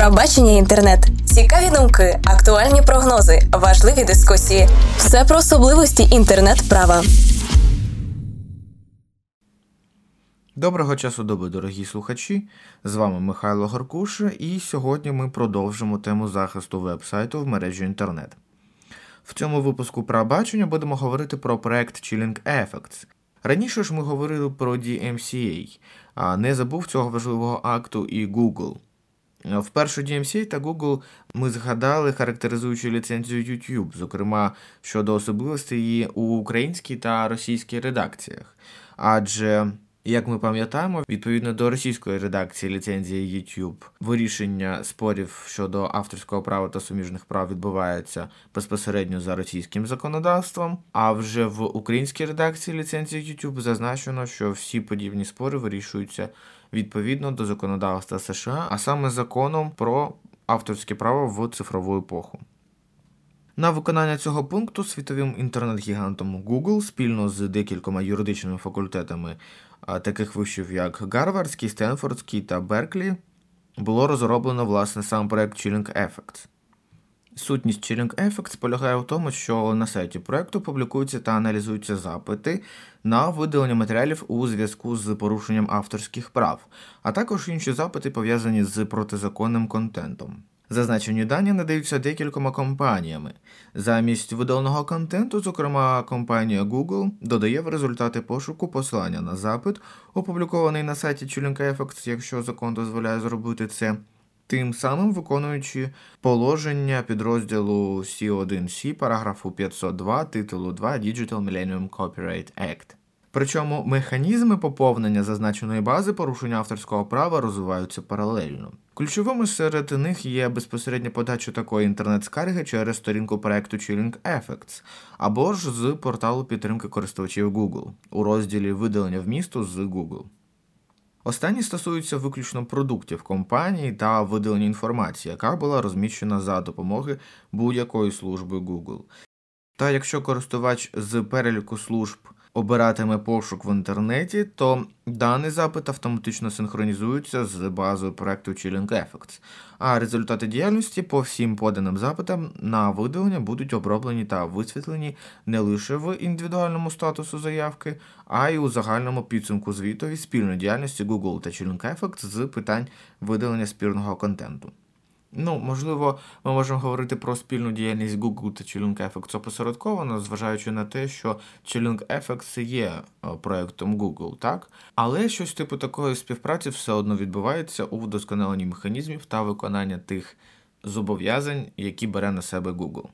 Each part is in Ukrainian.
Пробачення інтернет, цікаві думки, актуальні прогнози, важливі дискусії. Все про особливості інтернет-права. Доброго часу доби, дорогі слухачі! З вами Михайло Горкуша, і сьогодні ми продовжимо тему захисту веб-сайту в мережі інтернет. В цьому випуску про бачення будемо говорити про проект Chilling Effects. Раніше ж ми говорили про DMCA, а не забув цього важливого акту і Google. Вперше DMCA та Google ми згадали, характеризуючи ліцензію YouTube, зокрема щодо особливостей її у українській та російській редакціях. Адже як ми пам'ятаємо, відповідно до російської редакції ліцензії YouTube, вирішення спорів щодо авторського права та суміжних прав відбувається безпосередньо за російським законодавством. А вже в українській редакції ліцензії YouTube зазначено, що всі подібні спори вирішуються відповідно до законодавства США, а саме законом про авторське право в цифрову епоху. На виконання цього пункту світовим інтернет-гігантом Google спільно з декількома юридичними факультетами таких вишів, як Гарвардський, Стенфордський та Берклі, було розроблено власне сам проект Chilling Effects. Сутність Chilling Effects полягає в тому, що на сайті проекту публікуються та аналізуються запити на видалення матеріалів у зв'язку з порушенням авторських прав, а також інші запити пов'язані з протизаконним контентом. Зазначені дані надаються декількома компаніями. Замість видаленого контенту, зокрема, компанія Google додає в результати пошуку посилання на запит, опублікований на сайті Chilling Effects, якщо закон дозволяє зробити це, тим самим виконуючи положення підрозділу C1C параграфу 502 титулу 2 Digital Millennium Copyright Act. Причому механізми поповнення зазначеної бази порушення авторського права розвиваються паралельно. Ключовими серед них є безпосередня подача такої інтернет-скарги через сторінку проекту Chilling Effects або ж з порталу підтримки користувачів Google у розділі видалення вмісту з Google. Останні стосуються виключно продуктів компанії та видалення інформації, яка була розміщена за допомоги будь-якої служби Google. Та якщо користувач з переліку служб обиратиме пошук в інтернеті, то даний запит автоматично синхронізується з базою проекту Chilling Effects, а результати діяльності по всім поданим запитам на видалення будуть оброблені та висвітлені не лише в індивідуальному статусу заявки, а й у загальному підсумку звітові спільної діяльності Google та Chilling Effects з питань видалення спірного контенту. Ну, можливо, ми можемо говорити про спільну діяльність Google та Chilling Effects опосередковано, зважаючи на те, що Chilling Effects є е, проєктом Google, так? Але щось типу такої співпраці все одно відбувається у вдосконаленні механізмів та виконання тих зобов'язань, які бере на себе Google.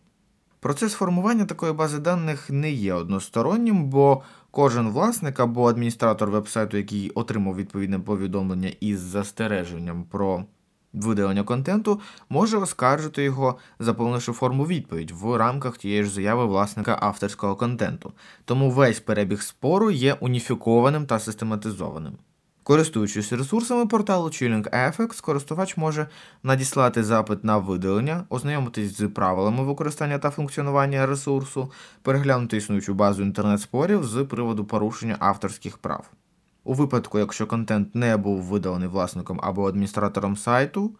Процес формування такої бази даних не є одностороннім, бо кожен власник або адміністратор вебсайту, який отримав відповідне повідомлення із застереженням про видалення контенту може оскаржити його, заповнивши форму відповідь в рамках тієї ж заяви власника авторського контенту. Тому весь перебіг спору є уніфікованим та систематизованим. Користуючись ресурсами порталу Chilling FX, користувач може надіслати запит на видалення, ознайомитись з правилами використання та функціонування ресурсу, переглянути існуючу базу інтернет-спорів з приводу порушення авторських прав. У випадку, якщо контент не був видалений власником або адміністратором сайту,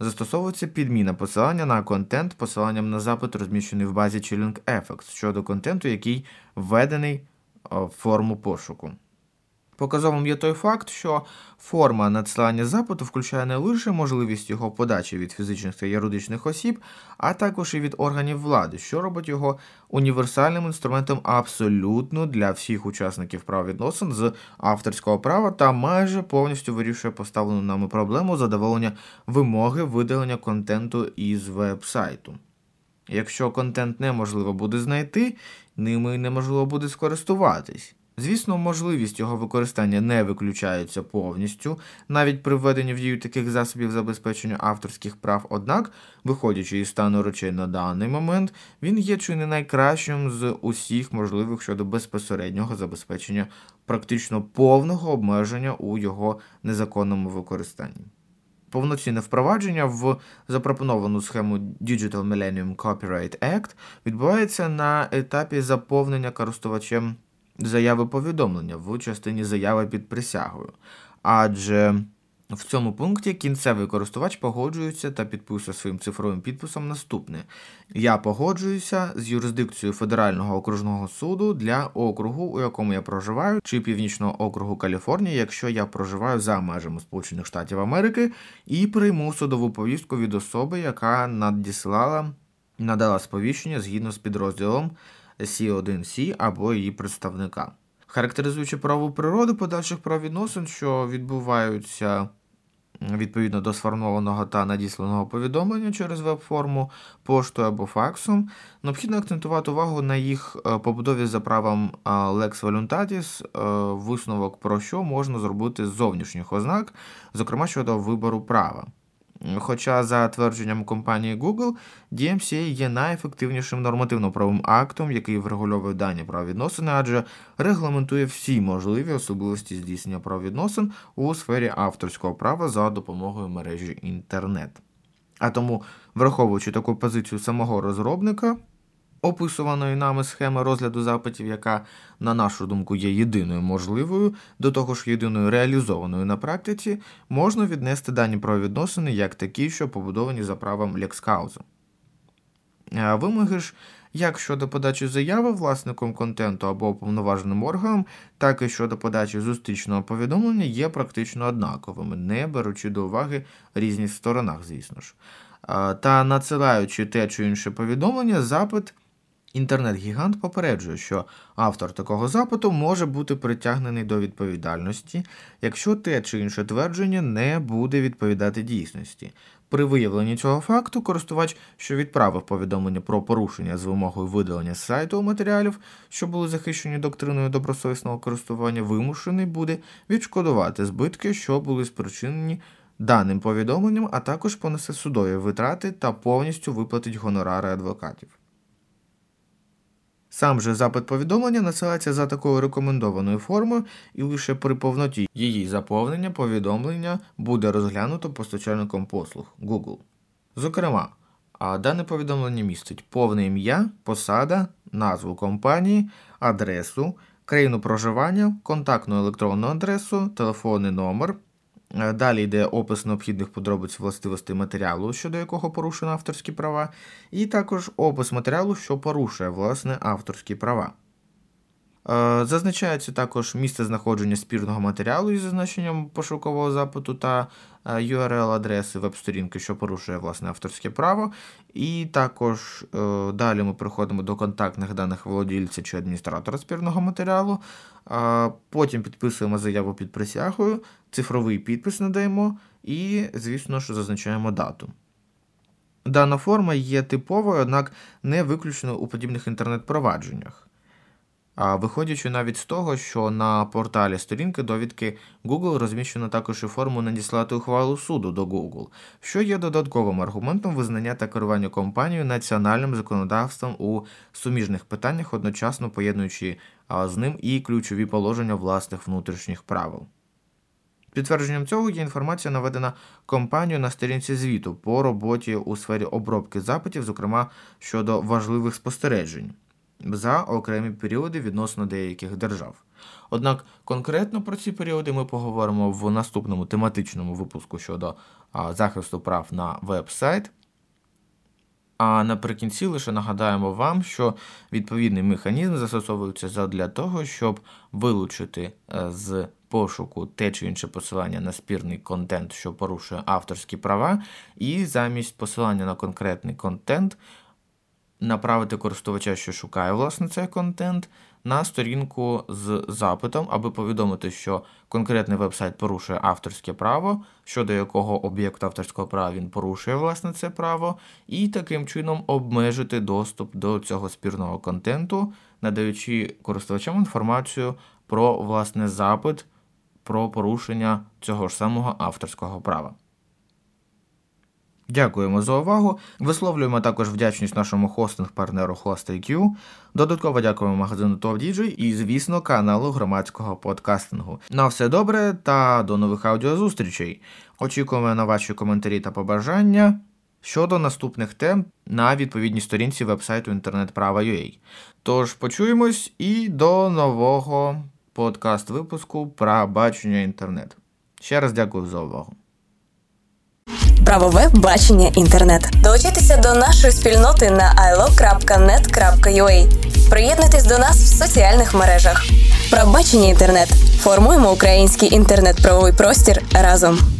застосовується підміна посилання на контент посиланням на запит, розміщений в базі Chilling Effects щодо контенту, який введений в форму пошуку. Показовим є той факт, що форма надсилання запиту включає не лише можливість його подачі від фізичних та юридичних осіб, а також і від органів влади, що робить його універсальним інструментом абсолютно для всіх учасників правовідносин з авторського права та майже повністю вирішує поставлену нами проблему задоволення вимоги видалення контенту із веб-сайту. Якщо контент неможливо буде знайти, ними неможливо буде скористуватись. Звісно, можливість його використання не виключається повністю, навіть при введенні в дію таких засобів забезпечення авторських прав, однак, виходячи із стану речей на даний момент, він є чи не найкращим з усіх можливих щодо безпосереднього забезпечення практично повного обмеження у його незаконному використанні. Повноцінне впровадження в запропоновану схему Digital Millennium Copyright Act відбувається на етапі заповнення користувачем заяви повідомлення в частині заяви під присягою. Адже В цьому пункті кінцевий користувач погоджується та підписує своїм цифровим підписом наступне: Я погоджуюся з юрисдикцією Федерального окружного суду для округу, у якому я проживаю, чи Північного округу Каліфорнії, якщо я проживаю за межами Сполучених Штатів Америки, і прийму судову повістку від особи, яка надіслала, надала сповіщення згідно з підрозділом C1C або її представника. Характеризуючи праву природу подальших правовідносин, що відбуваються відповідно до сформованого та надісланого повідомлення через веб-форму, поштою або факсом, необхідно акцентувати увагу на їх е, побудові за правом е, Lex Voluntatis, е, висновок про що можна зробити з зовнішніх ознак, зокрема щодо вибору права. Хоча, за твердженням компанії Google, DMCA є найефективнішим нормативно-правовим актом, який врегульовує дані правовідносини, адже регламентує всі можливі особливості здійснення правовідносин у сфері авторського права за допомогою мережі інтернет. А тому, враховуючи таку позицію самого розробника, описуваної нами схеми розгляду запитів, яка, на нашу думку, є єдиною можливою, до того ж єдиною реалізованою на практиці, можна віднести дані правовідносини як такі, що побудовані за правом Лексхауза. Вимоги ж як щодо подачі заяви власником контенту або уповноваженим органом, так і щодо подачі зустрічного повідомлення є практично однаковими, не беручи до уваги різність сторонах, звісно ж. Та надсилаючи те чи інше повідомлення, запит. Інтернет-гігант попереджує, що автор такого запиту може бути притягнений до відповідальності, якщо те чи інше твердження не буде відповідати дійсності. При виявленні цього факту користувач, що відправив повідомлення про порушення з вимогою видалення з сайту матеріалів, що були захищені доктриною добросовісного користування, вимушений буде відшкодувати збитки, що були спричинені даним повідомленням, а також понесе судові витрати та повністю виплатить гонорари адвокатів. Сам же запит повідомлення насилається за такою рекомендованою формою, і лише при повноті її заповнення повідомлення буде розглянуто постачальником послуг Google. Зокрема, а дане повідомлення містить повне ім'я, посада, назву компанії, адресу, країну проживання, контактну електронну адресу, телефонний номер, далі йде опис необхідних подробиць властивостей матеріалу, щодо якого порушено авторські права, і також опис матеріалу, що порушує власне авторські права. Е, зазначається також місце знаходження спірного матеріалу із зазначенням пошукового запиту та е, URL-адреси веб-сторінки, що порушує власне авторське право. І також е, далі ми приходимо до контактних даних володільця чи адміністратора спірного матеріалу. Потім підписуємо заяву під присягою, цифровий підпис надаємо і, звісно ж, зазначаємо дату. Дана форма є типовою, однак не виключно у подібних інтернет-провадженнях. Виходячи навіть з того, що на порталі сторінки довідки Google розміщено також і форму надіслати ухвалу суду до Google, що є додатковим аргументом визнання та керування компанією національним законодавством у суміжних питаннях, одночасно поєднуючи з ним і ключові положення власних внутрішніх правил. Підтвердженням цього є інформація, наведена компанією на сторінці звіту по роботі у сфері обробки запитів, зокрема щодо важливих спостережень за окремі періоди відносно деяких держав. Однак конкретно про ці періоди ми поговоримо в наступному тематичному випуску щодо захисту прав на веб-сайт. А наприкінці лише нагадаємо вам, що відповідний механізм застосовується для того, щоб вилучити е, з пошуку те чи інше посилання на спірний контент, що порушує авторські права, і замість посилання на конкретний контент направити користувача, що шукає власне цей контент, на сторінку з запитом, аби повідомити, що конкретний веб-сайт порушує авторське право, щодо якого об'єкт авторського права він порушує власне це право, і таким чином обмежити доступ до цього спірного контенту, надаючи користувачам інформацію про власне запит про порушення цього ж самого авторського права. Дякуємо за увагу. Висловлюємо також вдячність нашому хостинг-партнеру HostIQ. Додатково дякуємо магазину TopDJ і, звісно, каналу громадського подкастингу. На все добре та до нових аудіозустрічей. Очікуємо на ваші коментарі та побажання щодо наступних тем на відповідній сторінці вебсайту інтернетправа.ua. Тож почуємось і до нового подкаст-випуску про бачення інтернет. Ще раз дякую за увагу. Правове бачення інтернет. Долучайтеся до нашої спільноти на ilo.net.ua. Приєднуйтесь до нас в соціальних мережах. Правбачення інтернет. Формуємо український інтернет-правовий простір разом.